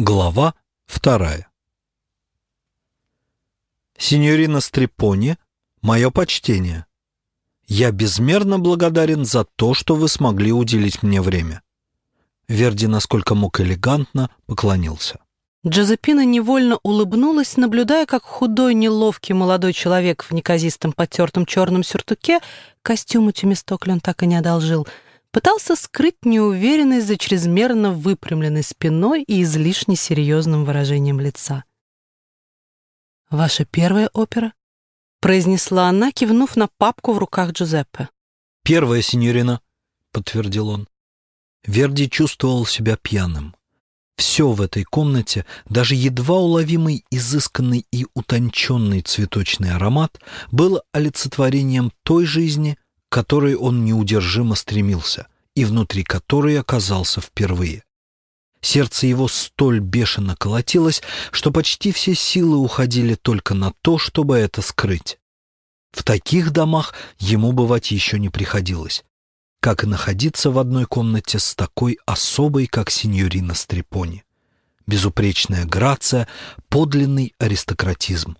Глава вторая Синьорина Стрепони, мое почтение. Я безмерно благодарен за то, что вы смогли уделить мне время. Верди, насколько мог элегантно, поклонился. Джозепина невольно улыбнулась, наблюдая, как худой, неловкий молодой человек в неказистом потертом черном сюртуке, костюму Тюмистокля он так и не одолжил — пытался скрыть неуверенность за чрезмерно выпрямленной спиной и излишне серьезным выражением лица. «Ваша первая опера?» — произнесла она, кивнув на папку в руках Джузеппе. «Первая, синьорина», — подтвердил он. Верди чувствовал себя пьяным. Все в этой комнате, даже едва уловимый изысканный и утонченный цветочный аромат, было олицетворением той жизни, которой он неудержимо стремился и внутри которой оказался впервые. Сердце его столь бешено колотилось, что почти все силы уходили только на то, чтобы это скрыть. В таких домах ему бывать еще не приходилось, как и находиться в одной комнате с такой особой, как сеньорина Стрепони. Безупречная грация, подлинный аристократизм.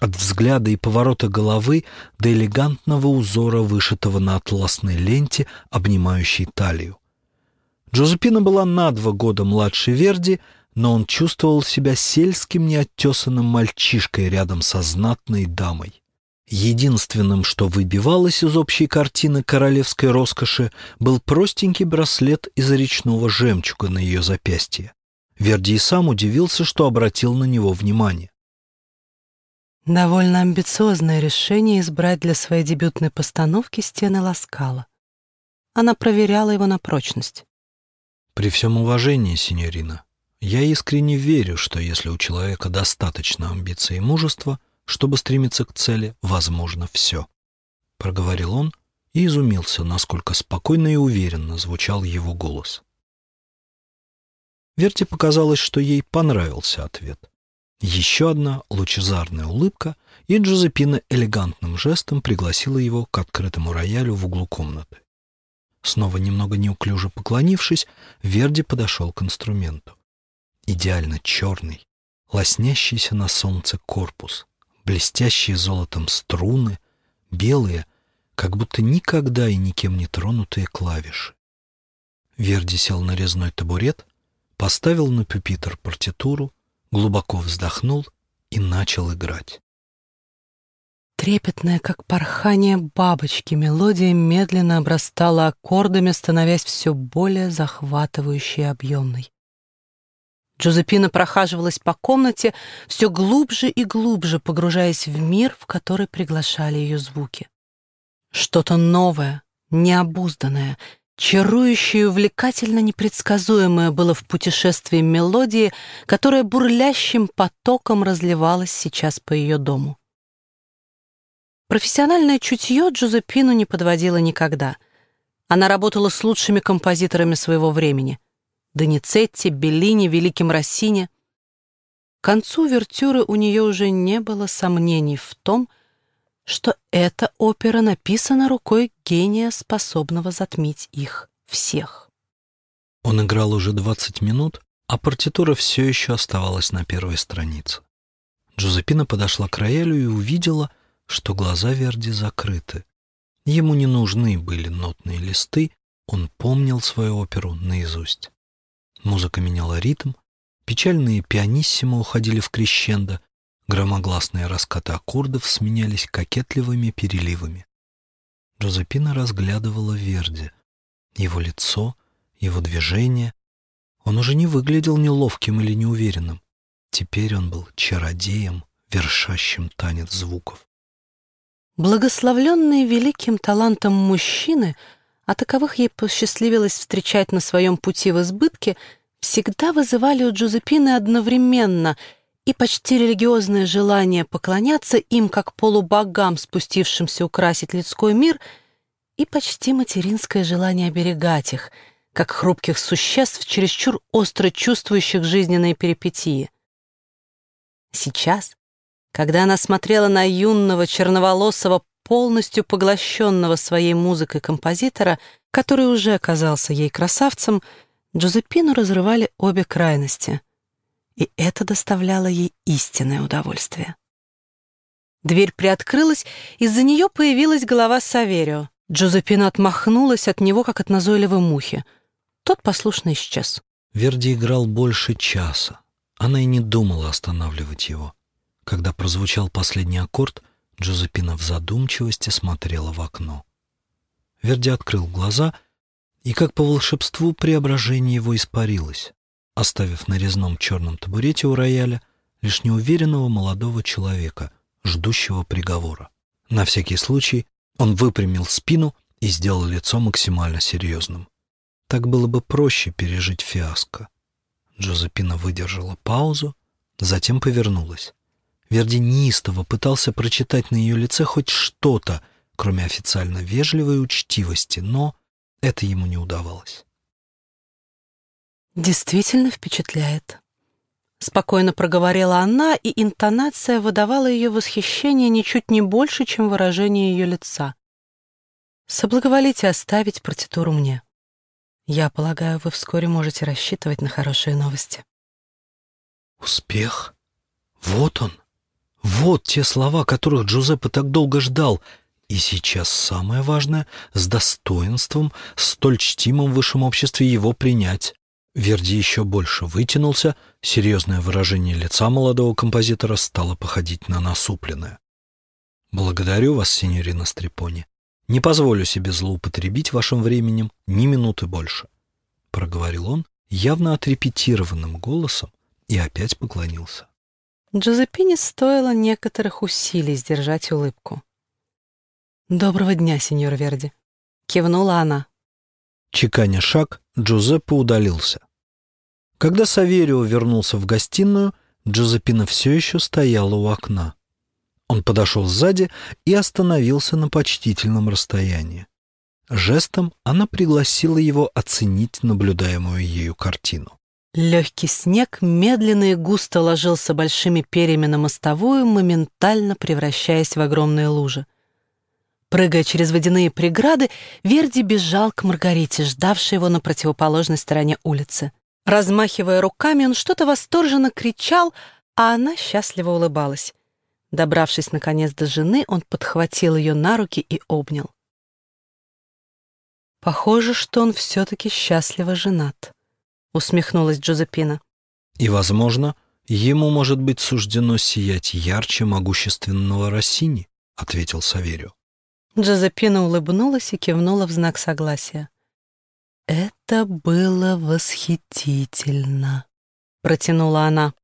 От взгляда и поворота головы до элегантного узора, вышитого на атласной ленте, обнимающей талию. Джозепина была на два года младше Верди, но он чувствовал себя сельским неоттесанным мальчишкой рядом со знатной дамой. Единственным, что выбивалось из общей картины королевской роскоши, был простенький браслет из речного жемчуга на ее запястье. Верди и сам удивился, что обратил на него внимание. Довольно амбициозное решение избрать для своей дебютной постановки стены Ласкала. Она проверяла его на прочность. «При всем уважении, синьорина, я искренне верю, что если у человека достаточно амбиций и мужества, чтобы стремиться к цели, возможно все», — проговорил он и изумился, насколько спокойно и уверенно звучал его голос. Верте показалось, что ей понравился ответ. Еще одна лучезарная улыбка, и Джозепина элегантным жестом пригласила его к открытому роялю в углу комнаты. Снова немного неуклюже поклонившись, Верди подошел к инструменту. Идеально черный, лоснящийся на солнце корпус, блестящие золотом струны, белые, как будто никогда и никем не тронутые клавиши. Верди сел на резной табурет, поставил на пюпитр партитуру, глубоко вздохнул и начал играть. Трепетная, как порхание бабочки, мелодия медленно обрастала аккордами, становясь все более захватывающей и объемной. Джозепина прохаживалась по комнате, все глубже и глубже погружаясь в мир, в который приглашали ее звуки. Что-то новое, необузданное, Чарующее и увлекательно непредсказуемое было в путешествии мелодии, которая бурлящим потоком разливалась сейчас по ее дому. Профессиональное чутье Джузеппину не подводило никогда. Она работала с лучшими композиторами своего времени — Доницетти, Беллини, Великим Россине. К концу вертюры у нее уже не было сомнений в том, что эта опера написана рукой гения, способного затмить их всех. Он играл уже 20 минут, а партитура все еще оставалась на первой странице. Джузеппина подошла к роялю и увидела, что глаза Верди закрыты. Ему не нужны были нотные листы, он помнил свою оперу наизусть. Музыка меняла ритм, печальные пианиссимо уходили в крещендо, Громогласные раскаты аккордов сменялись кокетливыми переливами. Джозепина разглядывала Верди. Его лицо, его движение. Он уже не выглядел неловким или неуверенным. Теперь он был чародеем, вершащим танец звуков. Благословленные великим талантом мужчины, а таковых ей посчастливилось встречать на своем пути в избытке, всегда вызывали у Джузепины одновременно — и почти религиозное желание поклоняться им как полубогам, спустившимся украсить людской мир, и почти материнское желание оберегать их, как хрупких существ, чересчур остро чувствующих жизненные перипетии. Сейчас, когда она смотрела на юного черноволосого, полностью поглощенного своей музыкой композитора, который уже оказался ей красавцем, Джозепину разрывали обе крайности — и это доставляло ей истинное удовольствие. Дверь приоткрылась, из-за нее появилась голова Саверио. Джозепина отмахнулась от него, как от назойливой мухи. Тот послушно исчез. Верди играл больше часа. Она и не думала останавливать его. Когда прозвучал последний аккорд, Джозепина в задумчивости смотрела в окно. Верди открыл глаза, и как по волшебству преображение его испарилось, оставив на резном черном табурете у рояля лишь неуверенного молодого человека, ждущего приговора. На всякий случай он выпрямил спину и сделал лицо максимально серьезным. Так было бы проще пережить фиаско. Джозепина выдержала паузу, затем повернулась. Верди неистово пытался прочитать на ее лице хоть что-то, кроме официально вежливой учтивости, но это ему не удавалось. «Действительно впечатляет», — спокойно проговорила она, и интонация выдавала ее восхищение ничуть не больше, чем выражение ее лица. «Соблаговолите оставить партитуру мне. Я полагаю, вы вскоре можете рассчитывать на хорошие новости». «Успех? Вот он!» Вот те слова, которых Джузеппе так долго ждал. И сейчас самое важное — с достоинством, столь чтимым в высшем обществе его принять. Верди еще больше вытянулся, серьезное выражение лица молодого композитора стало походить на насупленное. «Благодарю вас, синьорина Стрепони. Не позволю себе злоупотребить вашим временем ни минуты больше», — проговорил он явно отрепетированным голосом и опять поклонился. Джозепине стоило некоторых усилий сдержать улыбку. «Доброго дня, сеньор Верди», — кивнула она. Чеканя шаг, Джузеппе удалился. Когда Саверио вернулся в гостиную, Джозепина все еще стояла у окна. Он подошел сзади и остановился на почтительном расстоянии. Жестом она пригласила его оценить наблюдаемую ею картину. Легкий снег медленно и густо ложился большими перьями на мостовую, моментально превращаясь в огромные лужи. Прыгая через водяные преграды, Верди бежал к Маргарите, ждавшей его на противоположной стороне улицы. Размахивая руками, он что-то восторженно кричал, а она счастливо улыбалась. Добравшись, наконец, до жены, он подхватил ее на руки и обнял. Похоже, что он все-таки счастливо женат. — усмехнулась Джозепина. «И, возможно, ему может быть суждено сиять ярче могущественного Россини», — ответил Саверио. Джозепина улыбнулась и кивнула в знак согласия. «Это было восхитительно», — протянула она.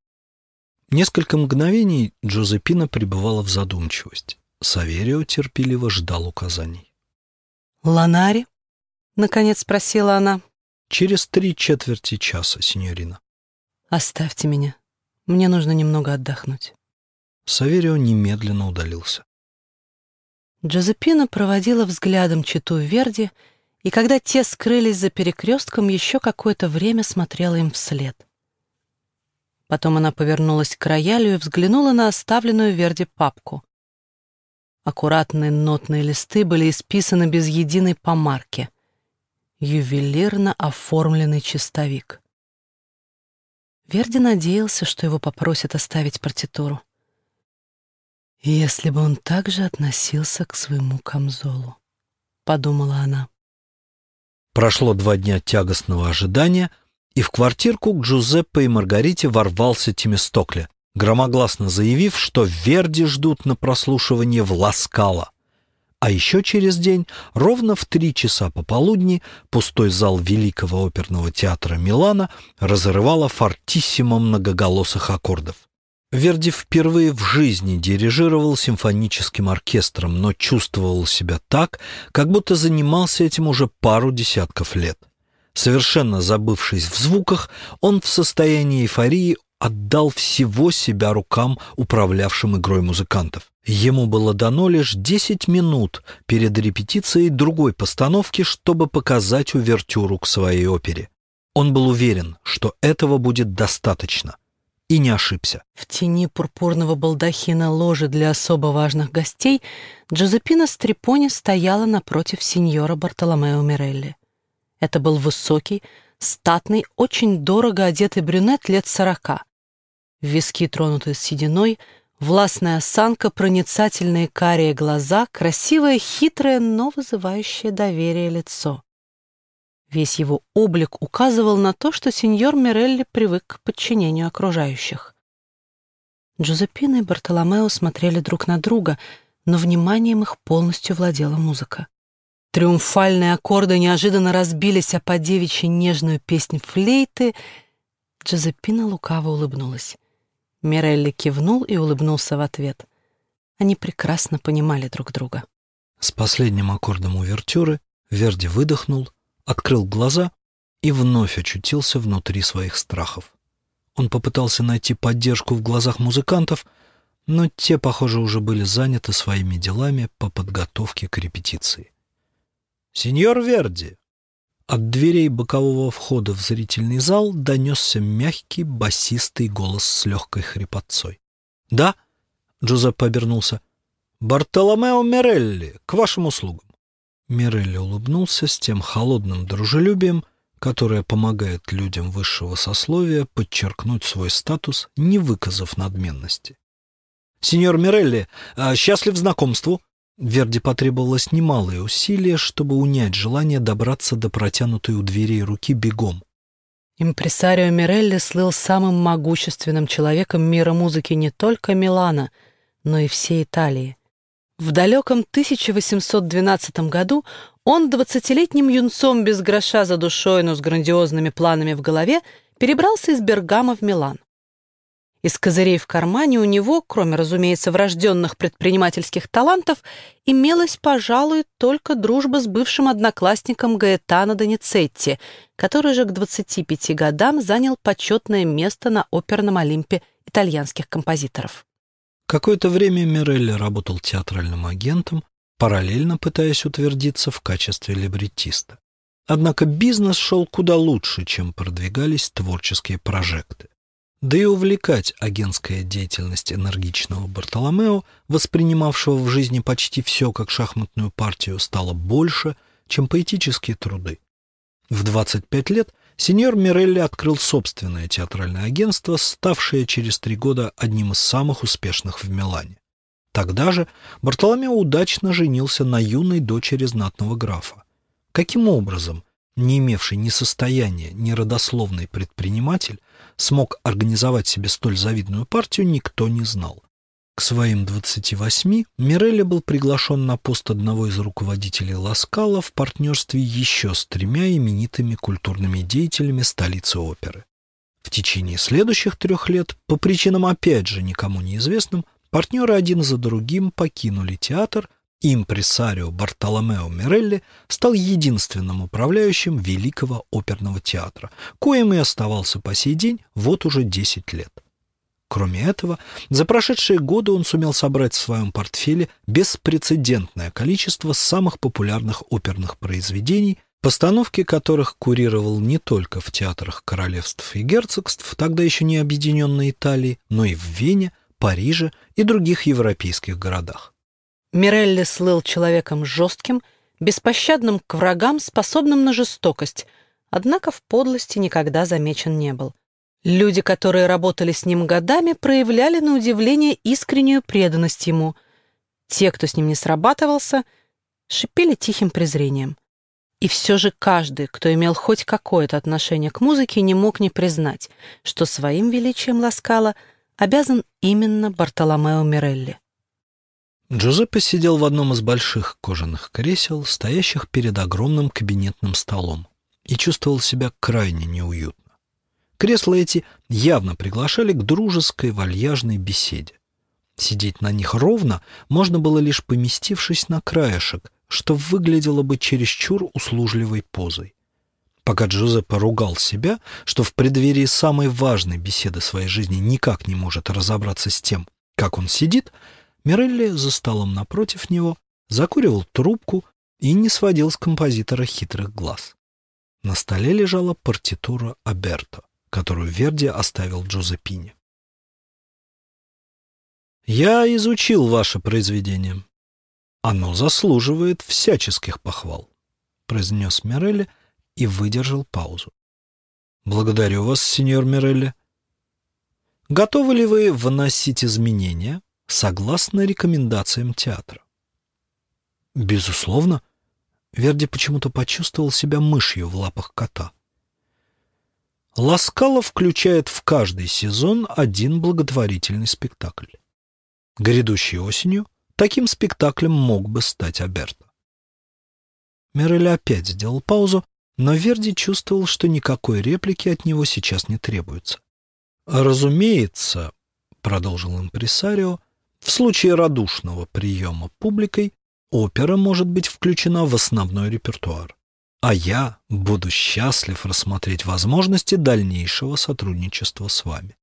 Несколько мгновений Джозепина пребывала в задумчивость. Саверио терпеливо ждал указаний. «Ланари?» — наконец спросила она. Через три четверти часа, синьорина. Оставьте меня. Мне нужно немного отдохнуть. Саверио немедленно удалился. Джозепина проводила взглядом читу Верди, и когда те скрылись за перекрестком, еще какое-то время смотрела им вслед. Потом она повернулась к роялю и взглянула на оставленную Верди папку. Аккуратные нотные листы были исписаны без единой помарки ювелирно оформленный чистовик. Верди надеялся, что его попросят оставить партитуру. «Если бы он также относился к своему камзолу», — подумала она. Прошло два дня тягостного ожидания, и в квартирку к Джузеппе и Маргарите ворвался Тимистокля, громогласно заявив, что Верди ждут на прослушивание в Ласкало. А еще через день, ровно в три часа пополудни, пустой зал Великого оперного театра Милана разрывало фортиссимо многоголосых аккордов. Верди впервые в жизни дирижировал симфоническим оркестром, но чувствовал себя так, как будто занимался этим уже пару десятков лет. Совершенно забывшись в звуках, он в состоянии эйфории отдал всего себя рукам, управлявшим игрой музыкантов. Ему было дано лишь 10 минут перед репетицией другой постановки, чтобы показать увертюру к своей опере. Он был уверен, что этого будет достаточно. И не ошибся. В тени пурпурного балдахина ложи для особо важных гостей Джозепина Стрепони стояла напротив сеньора Бартоломео Мирелли. Это был высокий, статный, очень дорого одетый брюнет лет сорока. Виски тронуты сединой, властная осанка, проницательные карие глаза, красивое, хитрое, но вызывающее доверие лицо. Весь его облик указывал на то, что сеньор Мирелли привык к подчинению окружающих. Джузеппина и Бартоломео смотрели друг на друга, но вниманием их полностью владела музыка. Триумфальные аккорды неожиданно разбились о по девичьей нежную песнь флейты. Джозеппина лукаво улыбнулась. Мирелли кивнул и улыбнулся в ответ. Они прекрасно понимали друг друга. С последним аккордом увертюры Верди выдохнул, открыл глаза и вновь очутился внутри своих страхов. Он попытался найти поддержку в глазах музыкантов, но те, похоже, уже были заняты своими делами по подготовке к репетиции. «Сеньор Верди!» От дверей бокового входа в зрительный зал донесся мягкий басистый голос с легкой хрипотцой. «Да?» — Джузеппе обернулся. «Бартоломео Мирелли, к вашим услугам». Мирелли улыбнулся с тем холодным дружелюбием, которое помогает людям высшего сословия подчеркнуть свой статус, не выказав надменности. «Сеньор Мирелли, а, счастлив знакомству!» Верди потребовалось немалое усилие, чтобы унять желание добраться до протянутой у дверей руки бегом. Импресарио Мирелли слыл самым могущественным человеком мира музыки не только Милана, но и всей Италии. В далеком 1812 году он двадцатилетним юнцом без гроша за душой, но с грандиозными планами в голове, перебрался из Бергама в Милан. Из козырей в кармане у него, кроме, разумеется, врожденных предпринимательских талантов, имелась, пожалуй, только дружба с бывшим одноклассником Гаэтано Доницетти, который же к 25 годам занял почетное место на оперном Олимпе итальянских композиторов. Какое-то время Мирелли работал театральным агентом, параллельно пытаясь утвердиться в качестве либреттиста. Однако бизнес шел куда лучше, чем продвигались творческие прожекты. Да и увлекать агентская деятельность энергичного Бартоломео, воспринимавшего в жизни почти все как шахматную партию, стало больше, чем поэтические труды. В 25 лет сеньор Мирелли открыл собственное театральное агентство, ставшее через три года одним из самых успешных в Милане. Тогда же Бартоломео удачно женился на юной дочери знатного графа. Каким образом, не имевший ни состояния, ни родословный предприниматель, смог организовать себе столь завидную партию, никто не знал. К своим 28 Мирелли был приглашен на пост одного из руководителей Ласкала в партнерстве еще с тремя именитыми культурными деятелями столицы оперы. В течение следующих трех лет, по причинам опять же никому неизвестным, партнеры один за другим покинули театр, и импресарио Бартоломео Мирелли стал единственным управляющим Великого оперного театра, коим и оставался по сей день вот уже 10 лет. Кроме этого, за прошедшие годы он сумел собрать в своем портфеле беспрецедентное количество самых популярных оперных произведений, постановки которых курировал не только в театрах королевств и герцогств, тогда еще не объединенной Италии, но и в Вене, Париже и других европейских городах. Мирелли слыл человеком жестким, беспощадным к врагам, способным на жестокость, однако в подлости никогда замечен не был. Люди, которые работали с ним годами, проявляли на удивление искреннюю преданность ему. Те, кто с ним не срабатывался, шипели тихим презрением. И все же каждый, кто имел хоть какое-то отношение к музыке, не мог не признать, что своим величием Ласкала обязан именно Бартоломео Мирелли. Джузеппе сидел в одном из больших кожаных кресел, стоящих перед огромным кабинетным столом, и чувствовал себя крайне неуютно. Кресла эти явно приглашали к дружеской вальяжной беседе. Сидеть на них ровно можно было лишь поместившись на краешек, что выглядело бы чересчур услужливой позой. Пока Джузеппе ругал себя, что в преддверии самой важной беседы своей жизни никак не может разобраться с тем, как он сидит, Мирелли за столом напротив него закуривал трубку и не сводил с композитора хитрых глаз. На столе лежала партитура Аберто, которую Верди оставил Джозепине. «Я изучил ваше произведение. Оно заслуживает всяческих похвал», — произнес Мирелли и выдержал паузу. «Благодарю вас, сеньор Мирелли. Готовы ли вы вносить изменения согласно рекомендациям театра? Безусловно. Верди почему-то почувствовал себя мышью в лапах кота. Ласкала включает в каждый сезон один благотворительный спектакль. Грядущей осенью таким спектаклем мог бы стать Аберто. Мирелли опять сделал паузу, но Верди чувствовал, что никакой реплики от него сейчас не требуется. «Разумеется», — продолжил импресарио, — «в случае радушного приема публикой опера может быть включена в основной репертуар, а я буду счастлив рассмотреть возможности дальнейшего сотрудничества с вами».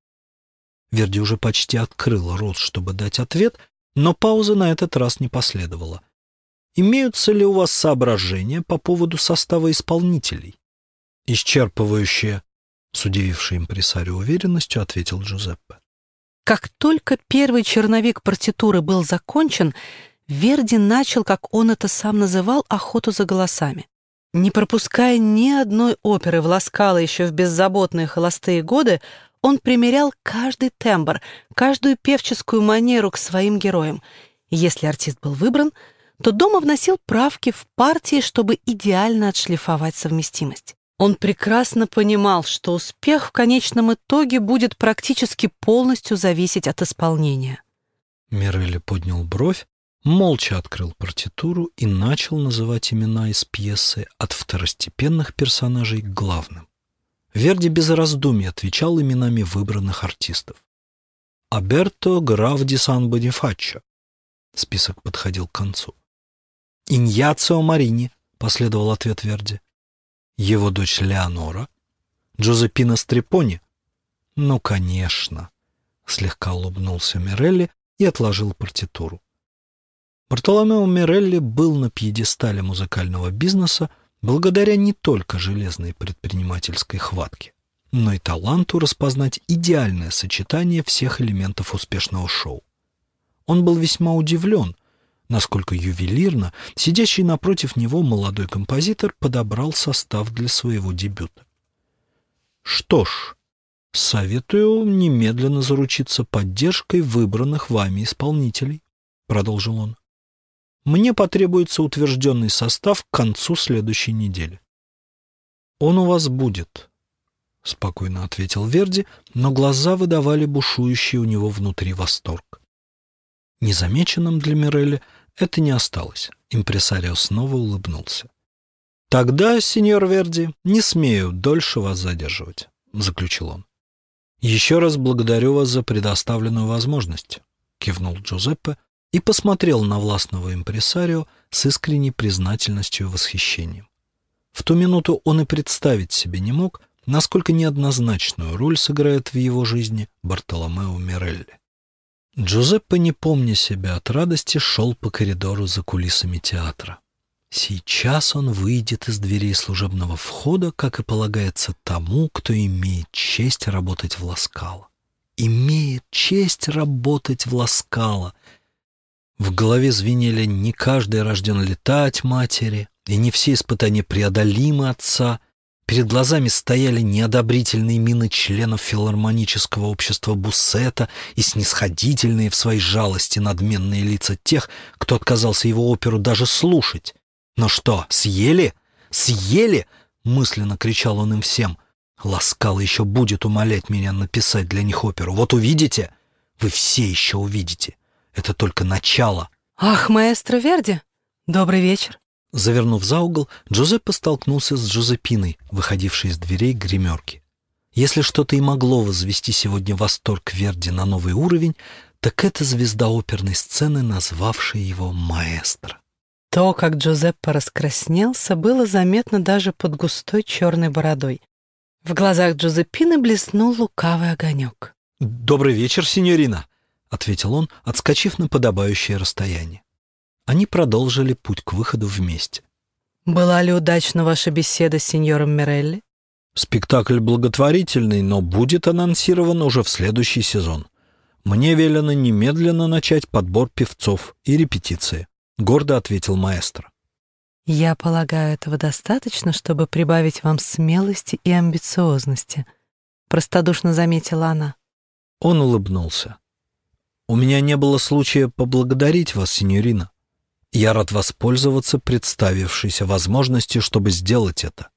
Верди уже почти открыл рот, чтобы дать ответ, но паузы на этот раз не последовало. «Имеются ли у вас соображения по поводу состава исполнителей?» «Исчерпывающие с удивившей импресарио уверенностью ответил Джузеппе. Как только первый черновик партитуры был закончен, Верди начал, как он это сам называл, охоту за голосами. Не пропуская ни одной оперы в Ласкало еще в беззаботные холостые годы, он примерял каждый тембр, каждую певческую манеру к своим героям. Если артист был выбран, то дома вносил правки в партии, чтобы идеально отшлифовать совместимость. Он прекрасно понимал, что успех в конечном итоге будет практически полностью зависеть от исполнения. Мервелли поднял бровь, молча открыл партитуру и начал называть имена из пьесы от второстепенных персонажей к главным. Верди без раздумий отвечал именами выбранных артистов. Аберто граф ди Сан-Бонифаччо. Список подходил к концу. «Иньяцио Марини», — последовал ответ Верди его дочь Леонора, Джозепина Стрепони? Ну, конечно, слегка улыбнулся Мирелли и отложил партитуру. Бартоломео Мирелли был на пьедестале музыкального бизнеса благодаря не только железной предпринимательской хватке, но и таланту распознать идеальное сочетание всех элементов успешного шоу. Он был весьма удивлен, насколько ювелирно сидящий напротив него молодой композитор подобрал состав для своего дебюта. Что ж, советую немедленно заручиться поддержкой выбранных вами исполнителей, продолжил он. Мне потребуется утвержденный состав к концу следующей недели. Он у вас будет, спокойно ответил Верди, но глаза выдавали бушующий у него внутри восторг. Незамеченным для Мирелли это не осталось. Импресарио снова улыбнулся. «Тогда, сеньор Верди, не смею дольше вас задерживать», — заключил он. «Еще раз благодарю вас за предоставленную возможность», — кивнул Джузеппе и посмотрел на властного импресарио с искренней признательностью и восхищением. В ту минуту он и представить себе не мог, насколько неоднозначную роль сыграет в его жизни Бартоломео Мирелли. Джузеппе, не помня себя от радости, шел по коридору за кулисами театра. Сейчас он выйдет из дверей служебного входа, как и полагается тому, кто имеет честь работать в Ласкало. Имеет честь работать в Ласкало. В голове звенели «не каждый рожден летать матери», и не все испытания преодолимы отца — Перед глазами стояли неодобрительные мины членов филармонического общества Буссета и снисходительные в своей жалости надменные лица тех, кто отказался его оперу даже слушать. «Но что, съели? Съели?» — мысленно кричал он им всем. «Ласкал еще будет умолять меня написать для них оперу. Вот увидите? Вы все еще увидите. Это только начало». «Ах, маэстро Верди, добрый вечер». Завернув за угол, Джузеппе столкнулся с Джузеппиной, выходившей из дверей гримерки. Если что-то и могло возвести сегодня восторг Верди на новый уровень, так это звезда оперной сцены, назвавшая его маэстро. То, как Джузеппе раскраснелся, было заметно даже под густой черной бородой. В глазах Джузеппины блеснул лукавый огонек. «Добрый вечер, синьорина», — ответил он, отскочив на подобающее расстояние. Они продолжили путь к выходу вместе. «Была ли удачна ваша беседа с сеньором Мирелли?» «Спектакль благотворительный, но будет анонсирован уже в следующий сезон. Мне велено немедленно начать подбор певцов и репетиции», — гордо ответил маэстро. «Я полагаю, этого достаточно, чтобы прибавить вам смелости и амбициозности», — простодушно заметила она. Он улыбнулся. «У меня не было случая поблагодарить вас, сеньорина. Я рад воспользоваться представившейся возможностью, чтобы сделать это».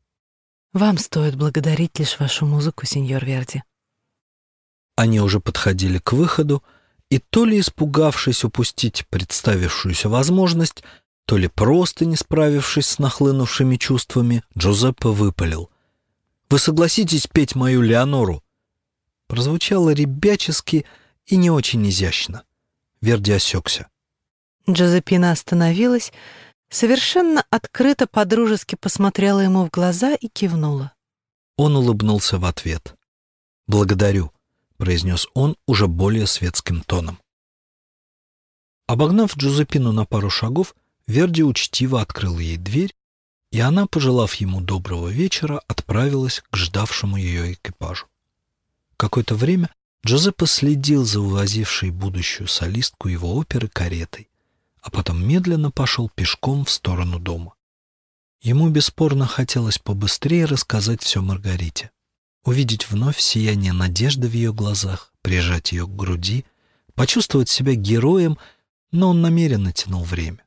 «Вам стоит благодарить лишь вашу музыку, сеньор Верди». Они уже подходили к выходу, и то ли испугавшись упустить представившуюся возможность, то ли просто не справившись с нахлынувшими чувствами, Джузеппе выпалил. «Вы согласитесь петь мою Леонору?» Прозвучало ребячески и не очень изящно. Верди осекся. Джозепина остановилась, совершенно открыто подружески посмотрела ему в глаза и кивнула. Он улыбнулся в ответ. «Благодарю», — произнес он уже более светским тоном. Обогнав Джузепину на пару шагов, Верди учтиво открыл ей дверь, и она, пожелав ему доброго вечера, отправилась к ждавшему ее экипажу. Какое-то время Джозеппе следил за увозившей будущую солистку его оперы каретой, а потом медленно пошел пешком в сторону дома. Ему бесспорно хотелось побыстрее рассказать все Маргарите, увидеть вновь сияние надежды в ее глазах, прижать ее к груди, почувствовать себя героем, но он намеренно тянул время.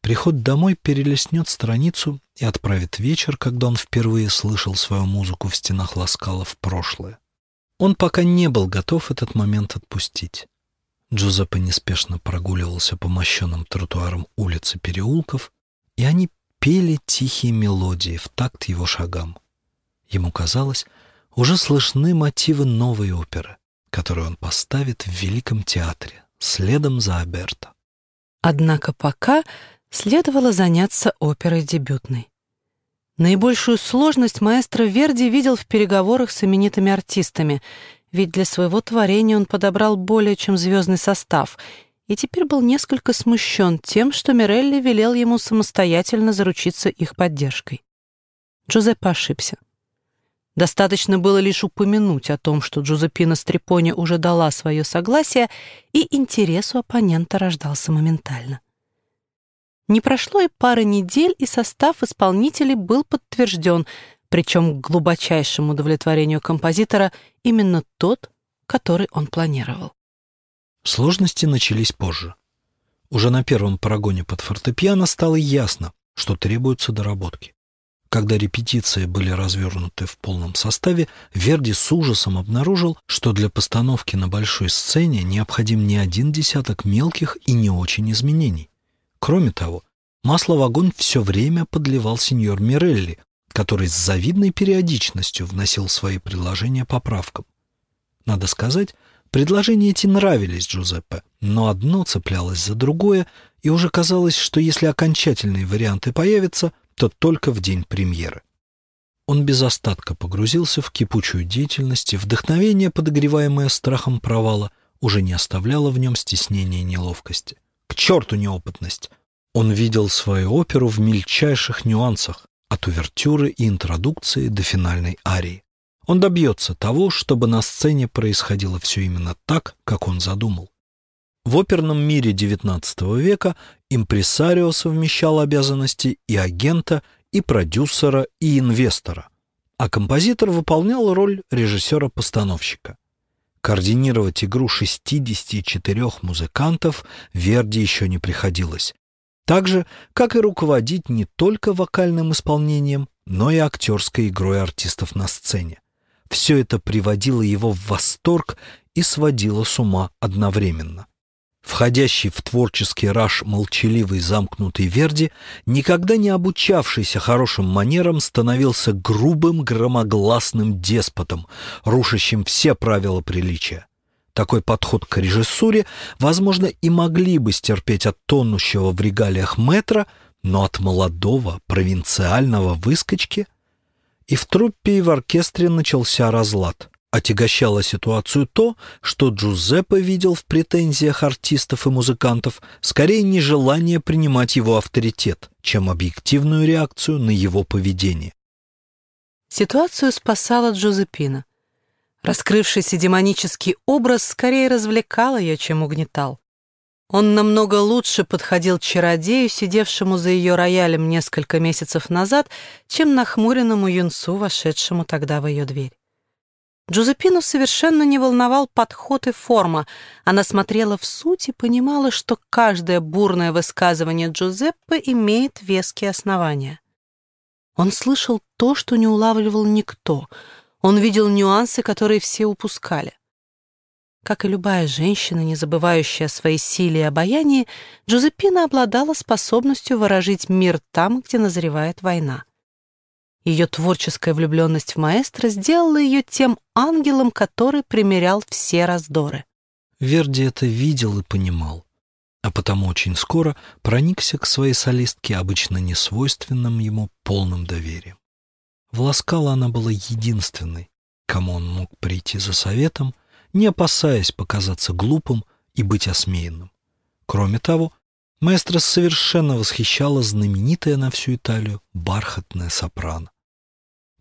Приход домой перелеснет страницу и отправит вечер, когда он впервые слышал свою музыку в стенах Ласкала в прошлое. Он пока не был готов этот момент отпустить. Джузеппе неспешно прогуливался по мощенным тротуарам улиц и переулков, и они пели тихие мелодии в такт его шагам. Ему казалось, уже слышны мотивы новой оперы, которую он поставит в Великом театре, следом за Аберто. Однако пока следовало заняться оперой дебютной. Наибольшую сложность маэстро Верди видел в переговорах с именитыми артистами, ведь для своего творения он подобрал более чем звездный состав и теперь был несколько смущен тем, что Мирелли велел ему самостоятельно заручиться их поддержкой. Джузеппе ошибся. Достаточно было лишь упомянуть о том, что Джузеппина Стрепони уже дала свое согласие, и интерес у оппонента рождался моментально. Не прошло и пары недель, и состав исполнителей был подтвержден, причем к глубочайшему удовлетворению композитора именно тот, который он планировал. Сложности начались позже. Уже на первом парагоне под фортепиано стало ясно, что требуются доработки. Когда репетиции были развернуты в полном составе, Верди с ужасом обнаружил, что для постановки на большой сцене необходим не один десяток мелких и не очень изменений. Кроме того, масло в огонь все время подливал сеньор Мирелли, который с завидной периодичностью вносил свои предложения поправкам. Надо сказать, предложения эти нравились Джузеппе, но одно цеплялось за другое, и уже казалось, что если окончательные варианты появятся, то только в день премьеры. Он без остатка погрузился в кипучую деятельность, и вдохновение, подогреваемое страхом провала, уже не оставляло в нем стеснения и неловкости. К черту неопытность! Он видел свою оперу в мельчайших нюансах, от увертюры и интродукции до финальной арии. Он добьется того, чтобы на сцене происходило все именно так, как он задумал. В оперном мире XIX века импресарио совмещал обязанности и агента, и продюсера, и инвестора, а композитор выполнял роль режиссера-постановщика. Координировать игру 64 музыкантов Верди еще не приходилось. Так же, как и руководить не только вокальным исполнением, но и актерской игрой артистов на сцене. Все это приводило его в восторг и сводило с ума одновременно. Входящий в творческий раж молчаливый замкнутый Верди, никогда не обучавшийся хорошим манерам, становился грубым громогласным деспотом, рушащим все правила приличия. Такой подход к режиссуре, возможно, и могли бы стерпеть от тонущего в регалиях метра, но от молодого провинциального выскочки и в труппе и в оркестре начался разлад. Отягощало ситуацию то, что Джузеппе видел в претензиях артистов и музыкантов скорее нежелание принимать его авторитет, чем объективную реакцию на его поведение. Ситуацию спасала Джузеппина. Раскрывшийся демонический образ скорее развлекал ее, чем угнетал. Он намного лучше подходил чародею, сидевшему за ее роялем несколько месяцев назад, чем нахмуренному юнцу, вошедшему тогда в ее дверь. Джузепину совершенно не волновал подход и форма. Она смотрела в суть и понимала, что каждое бурное высказывание Джузеппе имеет веские основания. Он слышал то, что не улавливал никто. Он видел нюансы, которые все упускали. Как и любая женщина, не забывающая о своей силе и обаянии, Джузеппина обладала способностью выражить мир там, где назревает война. Ее творческая влюбленность в маэстро сделала ее тем ангелом, который примерял все раздоры. Верди это видел и понимал, а потому очень скоро проникся к своей солистке обычно несвойственным ему полным доверием. В Ласкало она была единственной, кому он мог прийти за советом, не опасаясь показаться глупым и быть осмеянным. Кроме того, Маэстро совершенно восхищала знаменитая на всю Италию бархатная сопрано.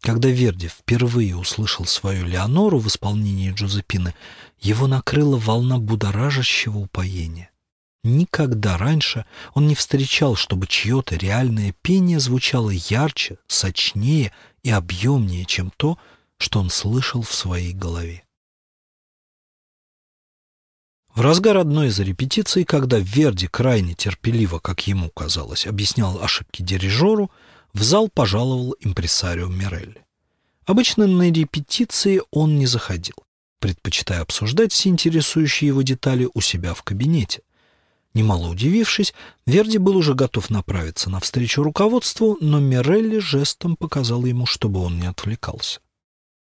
Когда Верди впервые услышал свою Леонору в исполнении Джузеппины, его накрыла волна будоражащего упоения. Никогда раньше он не встречал, чтобы чье-то реальное пение звучало ярче, сочнее и объемнее, чем то, что он слышал в своей голове. В разгар одной из репетиций, когда Верди крайне терпеливо, как ему казалось, объяснял ошибки дирижеру, в зал пожаловал импресарио Мирелли. Обычно на репетиции он не заходил, предпочитая обсуждать все интересующие его детали у себя в кабинете. Немало удивившись, Верди был уже готов направиться навстречу руководству, но Мирелли жестом показал ему, чтобы он не отвлекался.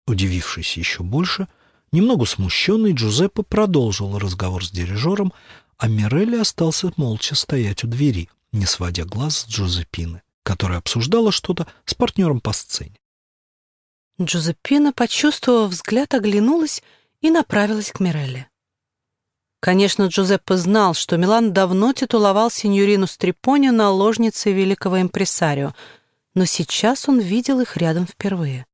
Удивившись еще больше, — Немного смущенный, Джузеппе продолжил разговор с дирижером, а Мирелли остался молча стоять у двери, не сводя глаз с Джузеппины, которая обсуждала что-то с партнером по сцене. Джузеппина, почувствовав взгляд, оглянулась и направилась к Мирелли. Конечно, Джузеппе знал, что Милан давно титуловал сеньорину Стрипони наложницей великого импресарио, но сейчас он видел их рядом впервые.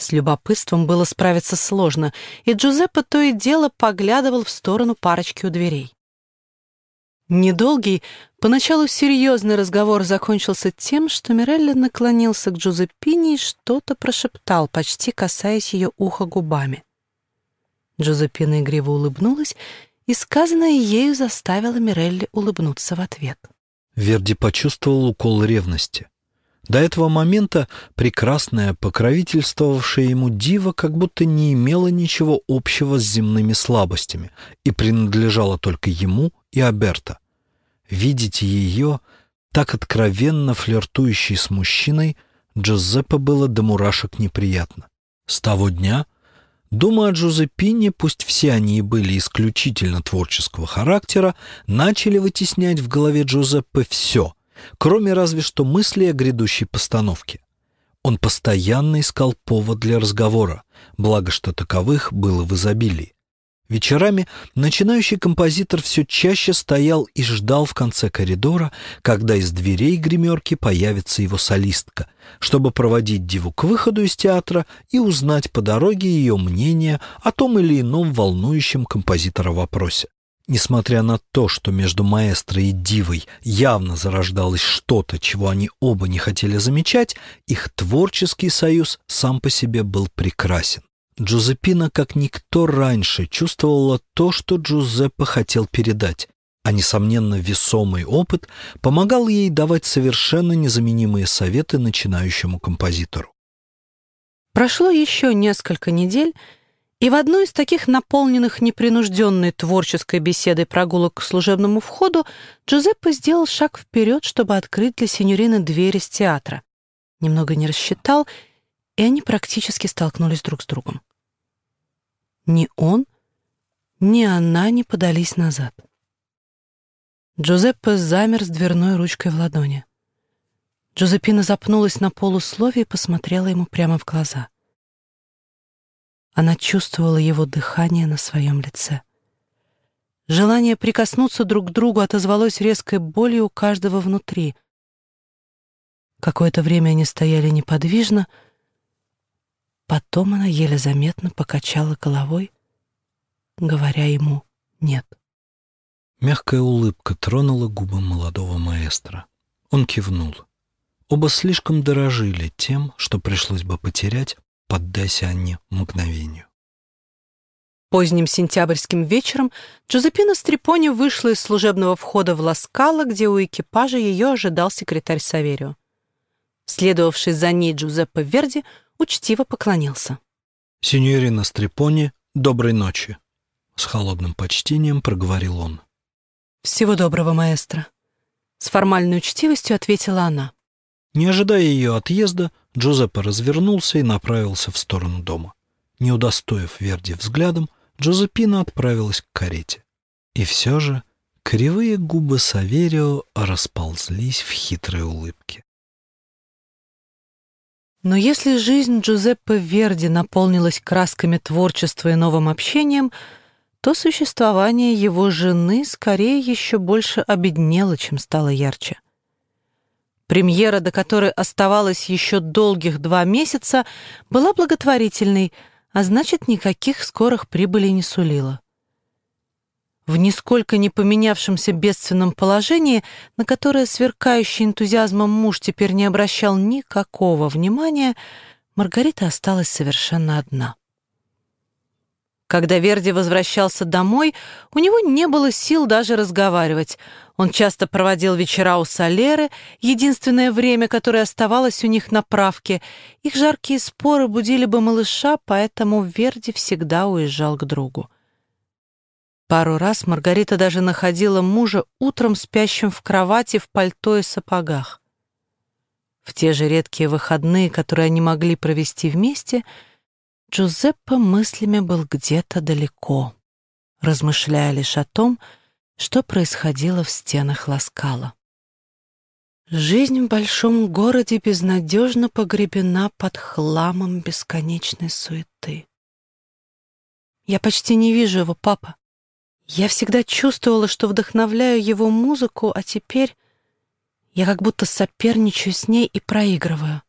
С любопытством было справиться сложно, и Джузеппе то и дело поглядывал в сторону парочки у дверей. Недолгий, поначалу серьезный разговор закончился тем, что Мирелли наклонился к Джузеппине и что-то прошептал, почти касаясь ее уха губами. Джузеппина игриво улыбнулась, и сказанное ею заставило Мирелли улыбнуться в ответ. Верди почувствовал укол ревности. До этого момента прекрасная, покровительствовавшая ему дива как будто не имела ничего общего с земными слабостями и принадлежала только ему и Аберта. Видеть ее, так откровенно флиртующей с мужчиной, Джузеппе было до мурашек неприятно. С того дня, думая о Джузеппине, пусть все они и были исключительно творческого характера, начали вытеснять в голове Джузеппе все — кроме разве что мысли о грядущей постановке. Он постоянно искал повод для разговора, благо что таковых было в изобилии. Вечерами начинающий композитор все чаще стоял и ждал в конце коридора, когда из дверей гримерки появится его солистка, чтобы проводить диву к выходу из театра и узнать по дороге ее мнение о том или ином волнующем композитора вопросе. Несмотря на то, что между маэстро и дивой явно зарождалось что-то, чего они оба не хотели замечать, их творческий союз сам по себе был прекрасен. Джузеппина, как никто раньше, чувствовала то, что Джузеппе хотел передать, а, несомненно, весомый опыт помогал ей давать совершенно незаменимые советы начинающему композитору. Прошло еще несколько недель, и в одной из таких наполненных непринужденной творческой беседой прогулок к служебному входу Джузеппе сделал шаг вперед, чтобы открыть для сеньорины дверь из театра. Немного не рассчитал, и они практически столкнулись друг с другом. Ни он, ни она не подались назад. Джузеппе замер с дверной ручкой в ладони. Джузеппина запнулась на полусловие и посмотрела ему прямо в глаза — она чувствовала его дыхание на своем лице. Желание прикоснуться друг к другу отозвалось резкой болью у каждого внутри. Какое-то время они стояли неподвижно, потом она еле заметно покачала головой, говоря ему «нет». Мягкая улыбка тронула губы молодого маэстро. Он кивнул. Оба слишком дорожили тем, что пришлось бы потерять, поддайся Анне мгновению. Поздним сентябрьским вечером Джозепина Стрепони вышла из служебного входа в Ласкало, где у экипажа ее ожидал секретарь Саверио. Следовавший за ней Джузеппе Верди учтиво поклонился. «Синьорина Стрепони, доброй ночи!» С холодным почтением проговорил он. «Всего доброго, маэстро!» С формальной учтивостью ответила она. Не ожидая ее отъезда, Джузеппе развернулся и направился в сторону дома. Не удостоив Верди взглядом, Джозепина отправилась к карете. И все же кривые губы Саверио расползлись в хитрой улыбке. Но если жизнь Джузеппе Верди наполнилась красками творчества и новым общением, то существование его жены скорее еще больше обеднело, чем стало ярче. Премьера, до которой оставалось еще долгих два месяца, была благотворительной, а значит, никаких скорых прибылей не сулила. В нисколько не поменявшемся бедственном положении, на которое сверкающий энтузиазмом муж теперь не обращал никакого внимания, Маргарита осталась совершенно одна. Когда Верди возвращался домой, у него не было сил даже разговаривать. Он часто проводил вечера у Солеры, единственное время, которое оставалось у них на правке. Их жаркие споры будили бы малыша, поэтому Верди всегда уезжал к другу. Пару раз Маргарита даже находила мужа утром спящим в кровати в пальто и сапогах. В те же редкие выходные, которые они могли провести вместе — Джузеппе мыслями был где-то далеко, размышляя лишь о том, что происходило в стенах Ласкала. Жизнь в большом городе безнадежно погребена под хламом бесконечной суеты. Я почти не вижу его, папа. Я всегда чувствовала, что вдохновляю его музыку, а теперь я как будто соперничаю с ней и проигрываю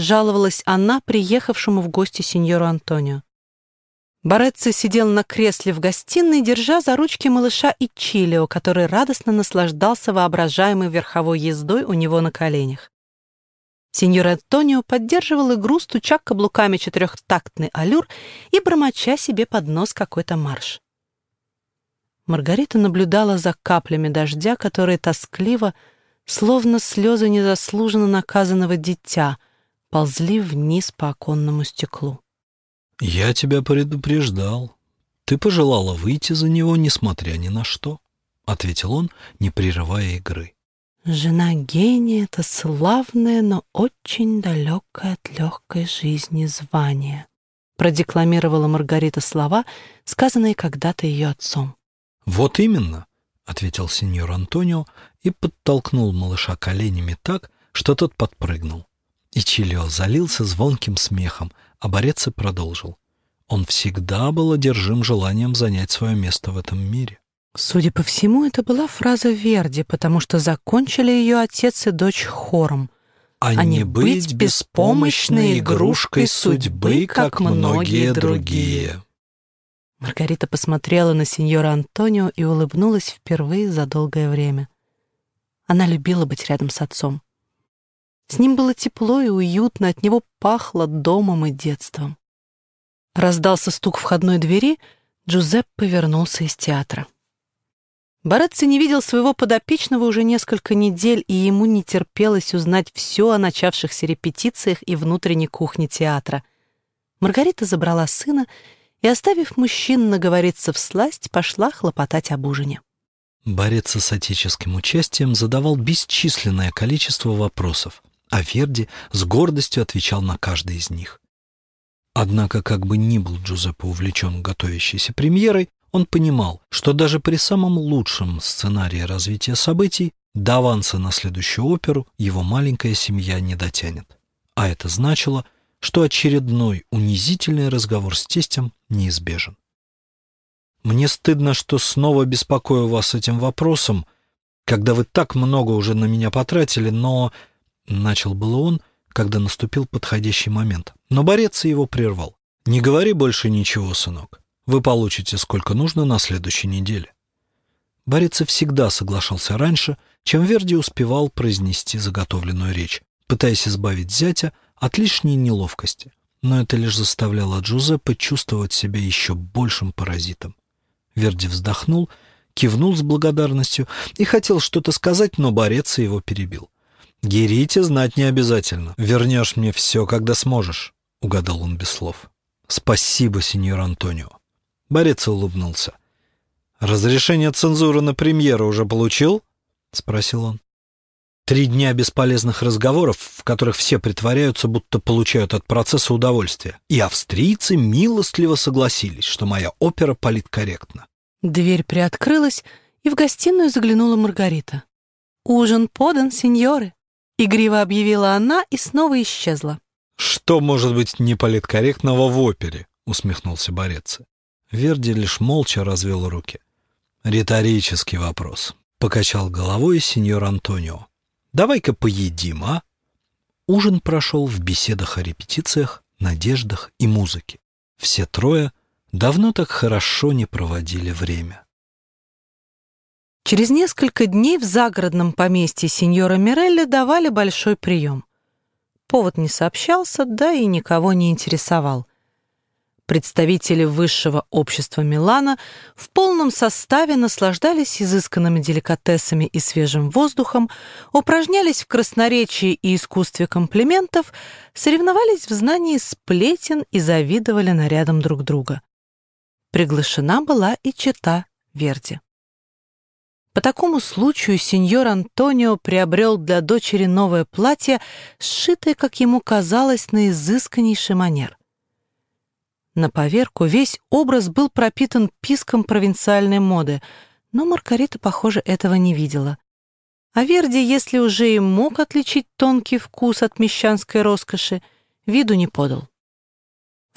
жаловалась она приехавшему в гости сеньору Антонио. Баретци сидел на кресле в гостиной, держа за ручки малыша и Чилио, который радостно наслаждался воображаемой верховой ездой у него на коленях. Сеньор Антонио поддерживал игру, стуча каблуками четырехтактный аллюр и бормоча себе под нос какой-то марш. Маргарита наблюдала за каплями дождя, которые тоскливо, словно слезы незаслуженно наказанного дитя — ползли вниз по оконному стеклу. «Я тебя предупреждал. Ты пожелала выйти за него, несмотря ни на что», — ответил он, не прерывая игры. «Жена гения — это славное, но очень далекое от легкой жизни звание», — продекламировала Маргарита слова, сказанные когда-то ее отцом. «Вот именно», — ответил сеньор Антонио и подтолкнул малыша коленями так, что тот подпрыгнул. И Чилио залился звонким смехом, а Борец продолжил. Он всегда был одержим желанием занять свое место в этом мире. Судя по всему, это была фраза Верди, потому что закончили ее отец и дочь хором. А, а не быть беспомощной игрушкой судьбы, как многие другие. Маргарита посмотрела на сеньора Антонио и улыбнулась впервые за долгое время. Она любила быть рядом с отцом. С ним было тепло и уютно, от него пахло домом и детством. Раздался стук входной двери, Джузеппе повернулся из театра. Баретци не видел своего подопечного уже несколько недель, и ему не терпелось узнать все о начавшихся репетициях и внутренней кухне театра. Маргарита забрала сына и, оставив мужчин наговориться в сласть, пошла хлопотать об ужине. Борец с отеческим участием задавал бесчисленное количество вопросов а Верди с гордостью отвечал на каждый из них. Однако, как бы ни был Джузеппе увлечен готовящейся премьерой, он понимал, что даже при самом лучшем сценарии развития событий до аванса на следующую оперу его маленькая семья не дотянет. А это значило, что очередной унизительный разговор с тестем неизбежен. «Мне стыдно, что снова беспокою вас этим вопросом, когда вы так много уже на меня потратили, но Начал было он, когда наступил подходящий момент. Но борец его прервал. «Не говори больше ничего, сынок. Вы получите сколько нужно на следующей неделе». Борец всегда соглашался раньше, чем Верди успевал произнести заготовленную речь, пытаясь избавить зятя от лишней неловкости. но это лишь заставляло Джузеппе чувствовать себя еще большим паразитом. Верди вздохнул, кивнул с благодарностью и хотел что-то сказать, но борец его перебил. «Герите знать не обязательно. Вернешь мне все, когда сможешь», — угадал он без слов. «Спасибо, сеньор Антонио». Борец улыбнулся. «Разрешение цензуры на премьеру уже получил?» — спросил он. Три дня бесполезных разговоров, в которых все притворяются, будто получают от процесса удовольствие. И австрийцы милостливо согласились, что моя опера политкорректна. Дверь приоткрылась, и в гостиную заглянула Маргарита. «Ужин подан, сеньоры!» Игриво объявила она и снова исчезла. «Что может быть неполиткорректного в опере?» — усмехнулся Борец. Верди лишь молча развел руки. «Риторический вопрос», — покачал головой сеньор Антонио. «Давай-ка поедим, а?» Ужин прошел в беседах о репетициях, надеждах и музыке. Все трое давно так хорошо не проводили время. Через несколько дней в загородном поместье сеньора Мирелли давали большой прием. Повод не сообщался, да и никого не интересовал. Представители высшего общества Милана в полном составе наслаждались изысканными деликатесами и свежим воздухом, упражнялись в красноречии и искусстве комплиментов, соревновались в знании сплетен и завидовали нарядам друг друга. Приглашена была и чита Верди. По такому случаю сеньор Антонио приобрел для дочери новое платье, сшитое, как ему казалось, на изысканнейший манер. На поверку весь образ был пропитан писком провинциальной моды, но Маргарита, похоже, этого не видела. А Верди, если уже и мог отличить тонкий вкус от мещанской роскоши, виду не подал.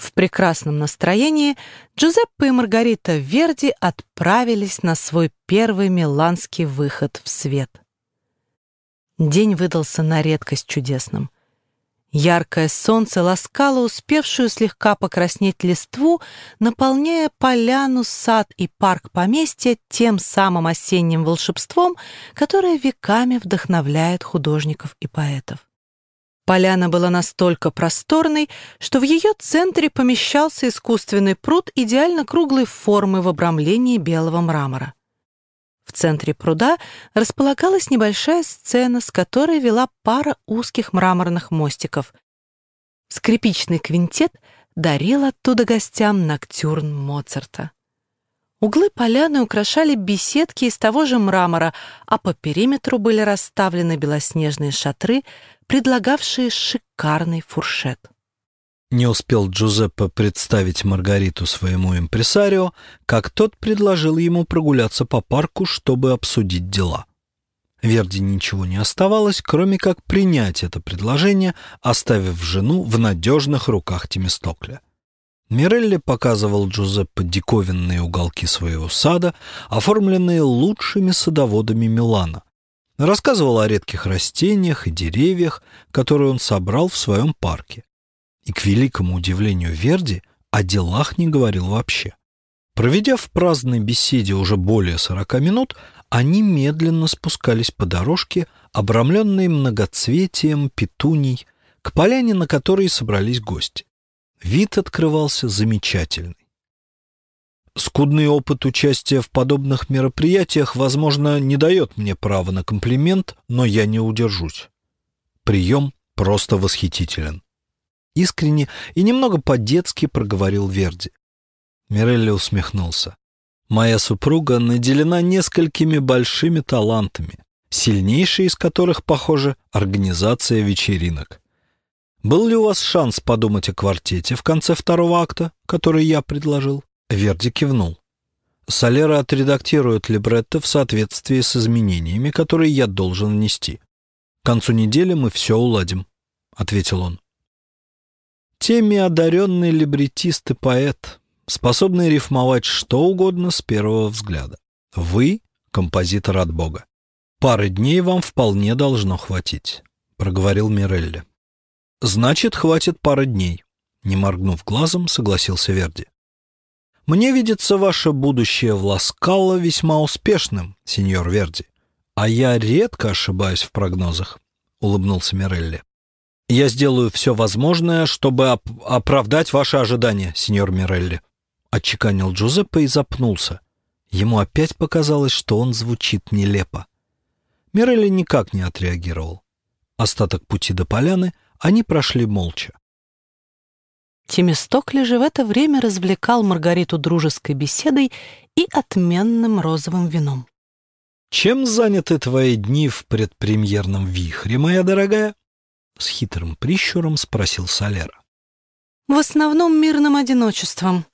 В прекрасном настроении Джузеппе и Маргарита Верди отправились на свой первый миланский выход в свет. День выдался на редкость чудесным. Яркое солнце ласкало успевшую слегка покраснеть листву, наполняя поляну, сад и парк поместья тем самым осенним волшебством, которое веками вдохновляет художников и поэтов. Поляна была настолько просторной, что в ее центре помещался искусственный пруд идеально круглой формы в обрамлении белого мрамора. В центре пруда располагалась небольшая сцена, с которой вела пара узких мраморных мостиков. Скрипичный квинтет дарил оттуда гостям ноктюрн Моцарта. Углы поляны украшали беседки из того же мрамора, а по периметру были расставлены белоснежные шатры, предлагавшие шикарный фуршет. Не успел Джузеппе представить Маргариту своему импресарио, как тот предложил ему прогуляться по парку, чтобы обсудить дела. Верди ничего не оставалось, кроме как принять это предложение, оставив жену в надежных руках Темистокля. Мирелли показывал Джузеппе диковинные уголки своего сада, оформленные лучшими садоводами Милана. Рассказывал о редких растениях и деревьях, которые он собрал в своем парке. И, к великому удивлению Верди, о делах не говорил вообще. Проведя в праздной беседе уже более сорока минут, они медленно спускались по дорожке, обрамленной многоцветием петуний, к поляне, на которой собрались гости. Вид открывался замечательный. Скудный опыт участия в подобных мероприятиях, возможно, не дает мне права на комплимент, но я не удержусь. Прием просто восхитителен. Искренне и немного по-детски проговорил Верди. Мирелли усмехнулся. Моя супруга наделена несколькими большими талантами, сильнейший из которых, похоже, организация вечеринок. Был ли у вас шанс подумать о квартете в конце второго акта, который я предложил? Верди кивнул. Солера отредактирует либретто в соответствии с изменениями, которые я должен внести. К концу недели мы все уладим, — ответил он. Теми одаренный либретист и поэт, способный рифмовать что угодно с первого взгляда. Вы — композитор от Бога. Пары дней вам вполне должно хватить, — проговорил Мирелли. «Значит, хватит пары дней», — не моргнув глазом, согласился Верди. «Мне видится ваше будущее в Ласкало весьма успешным, сеньор Верди. А я редко ошибаюсь в прогнозах», — улыбнулся Мирелли. «Я сделаю все возможное, чтобы оп оправдать ваши ожидания, сеньор Мирелли», — отчеканил Джузеппе и запнулся. Ему опять показалось, что он звучит нелепо. Мирелли никак не отреагировал. Остаток пути до поляны они прошли молча. Темистокли же в это время развлекал Маргариту дружеской беседой и отменным розовым вином. «Чем заняты твои дни в предпремьерном вихре, моя дорогая?» С хитрым прищуром спросил Солера. «В основном мирным одиночеством.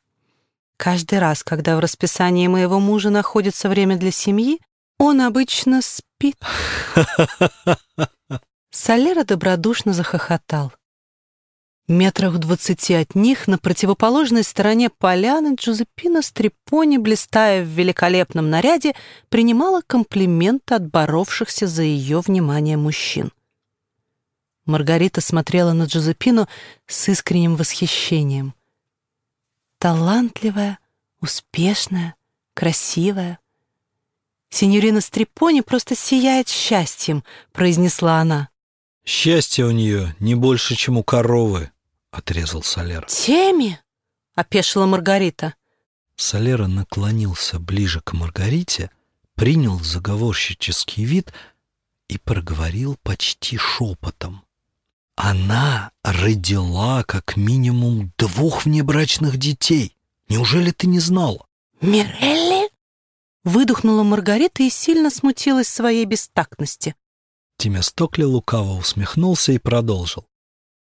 Каждый раз, когда в расписании моего мужа находится время для семьи, он обычно спит». Солера добродушно захохотал. Метрах в двадцати от них, на противоположной стороне поляны, Джузеппина Стрепони, блистая в великолепном наряде, принимала комплименты от боровшихся за ее внимание мужчин. Маргарита смотрела на Джузеппину с искренним восхищением. Талантливая, успешная, красивая. «Синьорина Стрепони просто сияет счастьем», — произнесла она. «Счастье у нее не больше, чем у коровы», — отрезал Солера. «Теми?» — опешила Маргарита. Солера наклонился ближе к Маргарите, принял заговорщический вид и проговорил почти шепотом. «Она родила как минимум двух внебрачных детей. Неужели ты не знала?» «Мирелли?» Выдохнула Маргарита и сильно смутилась своей бестактности. Тиместокли лукаво усмехнулся и продолжил.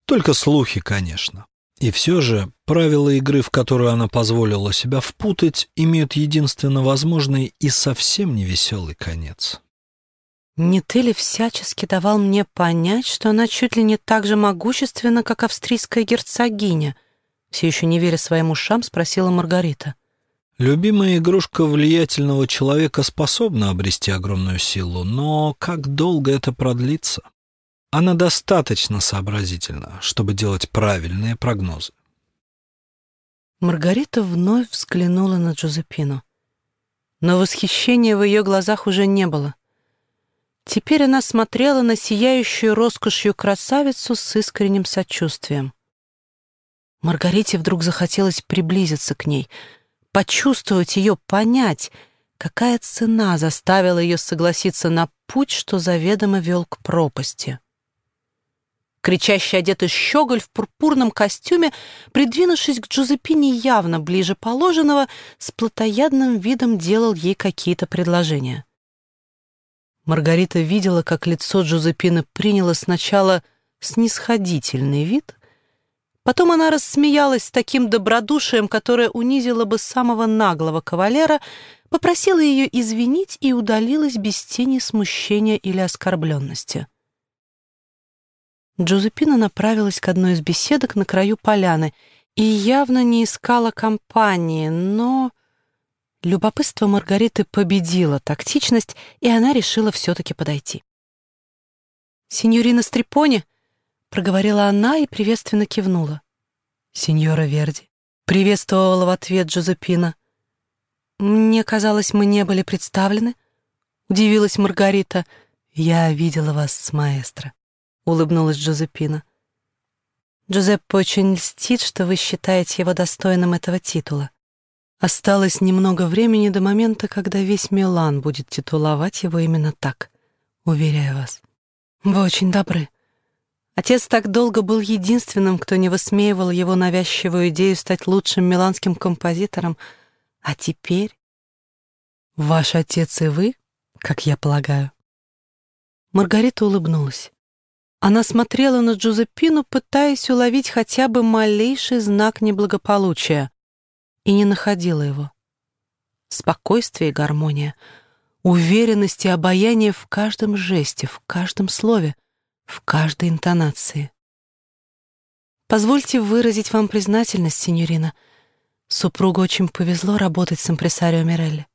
Только слухи, конечно. И все же правила игры, в которую она позволила себя впутать, имеют единственно возможный и совсем невеселый конец. «Не ты ли всячески давал мне понять, что она чуть ли не так же могущественна, как австрийская герцогиня?» Все еще не веря своим ушам, спросила Маргарита. Любимая игрушка влиятельного человека способна обрести огромную силу, но как долго это продлится? Она достаточно сообразительна, чтобы делать правильные прогнозы. Маргарита вновь взглянула на Джузепину. Но восхищения в ее глазах уже не было. Теперь она смотрела на сияющую роскошью красавицу с искренним сочувствием. Маргарите вдруг захотелось приблизиться к ней, почувствовать ее, понять, какая цена заставила ее согласиться на путь, что заведомо вел к пропасти. Кричащий одетый щеголь в пурпурном костюме, придвинувшись к Джузепине явно ближе положенного, с плотоядным видом делал ей какие-то предложения. Маргарита видела, как лицо Джузепины приняло сначала снисходительный вид, потом она рассмеялась с таким добродушием, которое унизило бы самого наглого кавалера, попросила ее извинить и удалилась без тени смущения или оскорбленности. Джузепина направилась к одной из беседок на краю поляны и явно не искала компании, но... Любопытство Маргариты победило тактичность, и она решила все-таки подойти. «Синьорина Стрепони?» — проговорила она и приветственно кивнула. «Синьора Верди», — приветствовала в ответ Джузепина. «Мне казалось, мы не были представлены», — удивилась Маргарита. «Я видела вас с маэстро». — улыбнулась Джозепина. «Джузеппе очень льстит, что вы считаете его достойным этого титула. Осталось немного времени до момента, когда весь Милан будет титуловать его именно так, уверяю вас. Вы очень добры. Отец так долго был единственным, кто не высмеивал его навязчивую идею стать лучшим миланским композитором, а теперь... Ваш отец и вы, как я полагаю». Маргарита улыбнулась. Она смотрела на Джузеппину, пытаясь уловить хотя бы малейший знак неблагополучия, и не находила его. Спокойствие и гармония, уверенность и обаяние в каждом жесте, в каждом слове, в каждой интонации. Позвольте выразить вам признательность, синьорина. Супругу очень повезло работать с импресарио Мирелли.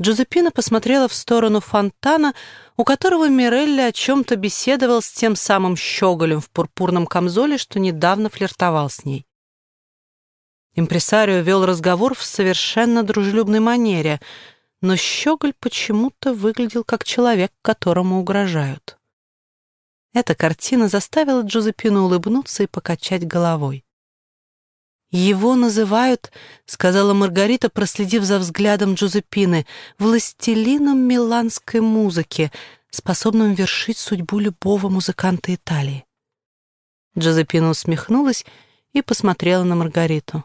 Джузеппина посмотрела в сторону фонтана, у которого Мирелли о чем-то беседовал с тем самым щеголем в пурпурном камзоле, что недавно флиртовал с ней. Импресарио вел разговор в совершенно дружелюбной манере, но щеголь почему-то выглядел как человек, которому угрожают. Эта картина заставила Джозепину улыбнуться и покачать головой. «Его называют, — сказала Маргарита, проследив за взглядом Джозепины, — властелином миланской музыки, способным вершить судьбу любого музыканта Италии». Джозепина усмехнулась и посмотрела на Маргариту.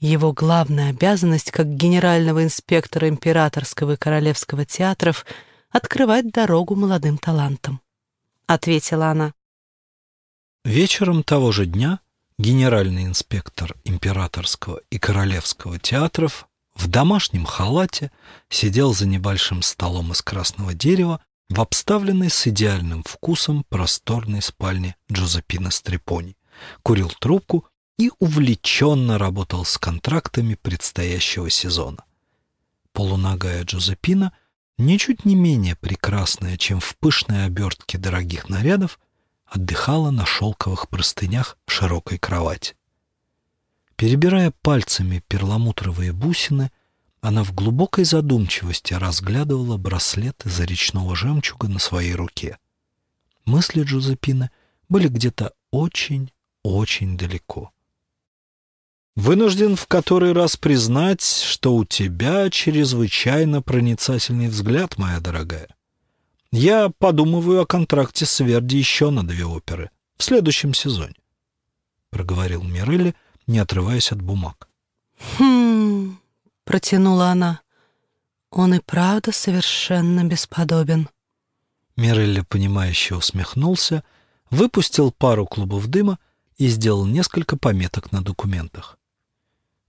Его главная обязанность как генерального инспектора императорского и королевского театров — открывать дорогу молодым талантам, — ответила она. Вечером того же дня генеральный инспектор императорского и королевского театров в домашнем халате сидел за небольшим столом из красного дерева в обставленной с идеальным вкусом просторной спальне Джозепина Стрепони, курил трубку и увлеченно работал с контрактами предстоящего сезона. Полуногая Джозепина, ничуть не менее прекрасная, чем в пышной обертке дорогих нарядов, отдыхала на шелковых простынях в широкой кровати. Перебирая пальцами перламутровые бусины, она в глубокой задумчивости разглядывала браслет из речного жемчуга на своей руке. Мысли Джузепины были где-то очень-очень далеко. Вынужден в который раз признать, что у тебя чрезвычайно проницательный взгляд, моя дорогая. Я подумываю о контракте с Верди еще на две оперы в следующем сезоне, — проговорил Мирелли, не отрываясь от бумаг. «Хм...» — протянула она. «Он и правда совершенно бесподобен». Мирелли, понимающе усмехнулся, выпустил пару клубов дыма и сделал несколько пометок на документах.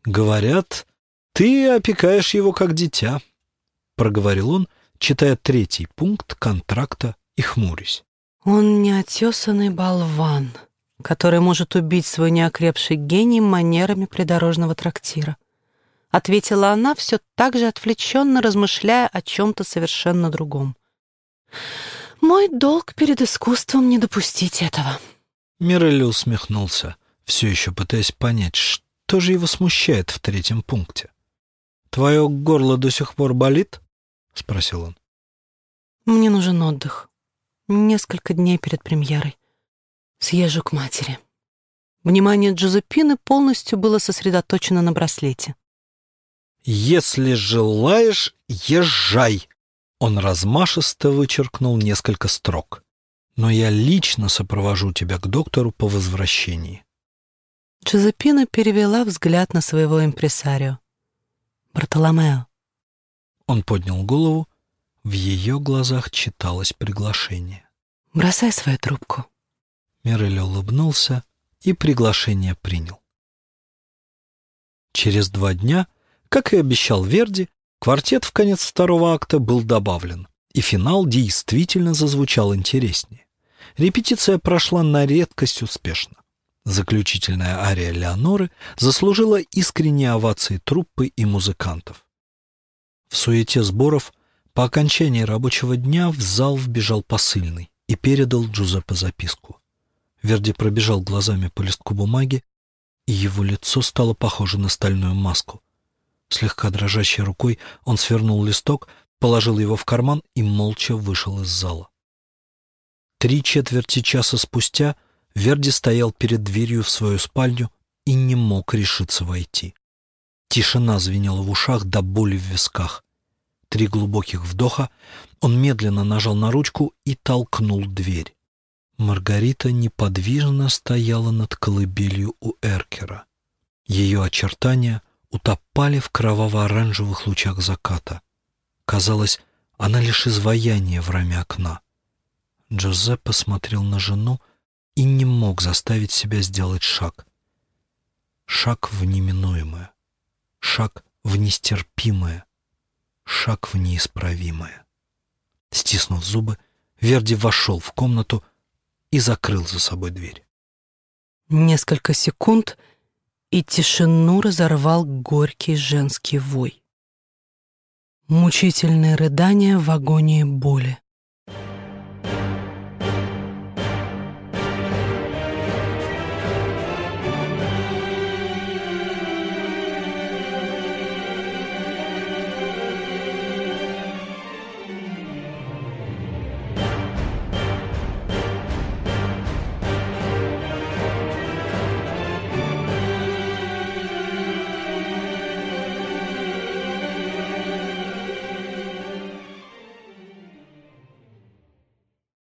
«Говорят, ты опекаешь его как дитя», — проговорил он, читая третий пункт контракта и хмурясь. «Он неотесанный болван, который может убить свой неокрепший гений манерами придорожного трактира», — ответила она, все так же отвлеченно размышляя о чем-то совершенно другом. «Мой долг перед искусством не допустить этого». Мирелли усмехнулся, все еще пытаясь понять, что что же его смущает в третьем пункте? «Твое горло до сих пор болит?» — спросил он. «Мне нужен отдых. Несколько дней перед премьерой. Съезжу к матери». Внимание Джозепины полностью было сосредоточено на браслете. «Если желаешь, езжай!» Он размашисто вычеркнул несколько строк. «Но я лично сопровожу тебя к доктору по возвращении. Джозепина перевела взгляд на своего импресарио. «Бартоломео». Он поднял голову. В ее глазах читалось приглашение. «Бросай свою трубку». Мирель улыбнулся и приглашение принял. Через два дня, как и обещал Верди, квартет в конец второго акта был добавлен, и финал действительно зазвучал интереснее. Репетиция прошла на редкость успешно. Заключительная ария Леоноры заслужила искренние овации труппы и музыкантов. В суете сборов по окончании рабочего дня в зал вбежал посыльный и передал Джузеппе записку. Верди пробежал глазами по листку бумаги, и его лицо стало похоже на стальную маску. Слегка дрожащей рукой он свернул листок, положил его в карман и молча вышел из зала. Три четверти часа спустя — Верди стоял перед дверью в свою спальню и не мог решиться войти. Тишина звенела в ушах до боли в висках. Три глубоких вдоха, он медленно нажал на ручку и толкнул дверь. Маргарита неподвижно стояла над колыбелью у Эркера. Ее очертания утопали в кроваво-оранжевых лучах заката. Казалось, она лишь изваяние в раме окна. Джозеппе смотрел на жену, и не мог заставить себя сделать шаг. Шаг в неминуемое, шаг в нестерпимое, шаг в неисправимое. Стиснув зубы, Верди вошел в комнату и закрыл за собой дверь. Несколько секунд, и тишину разорвал горький женский вой. Мучительное рыдание в агонии боли.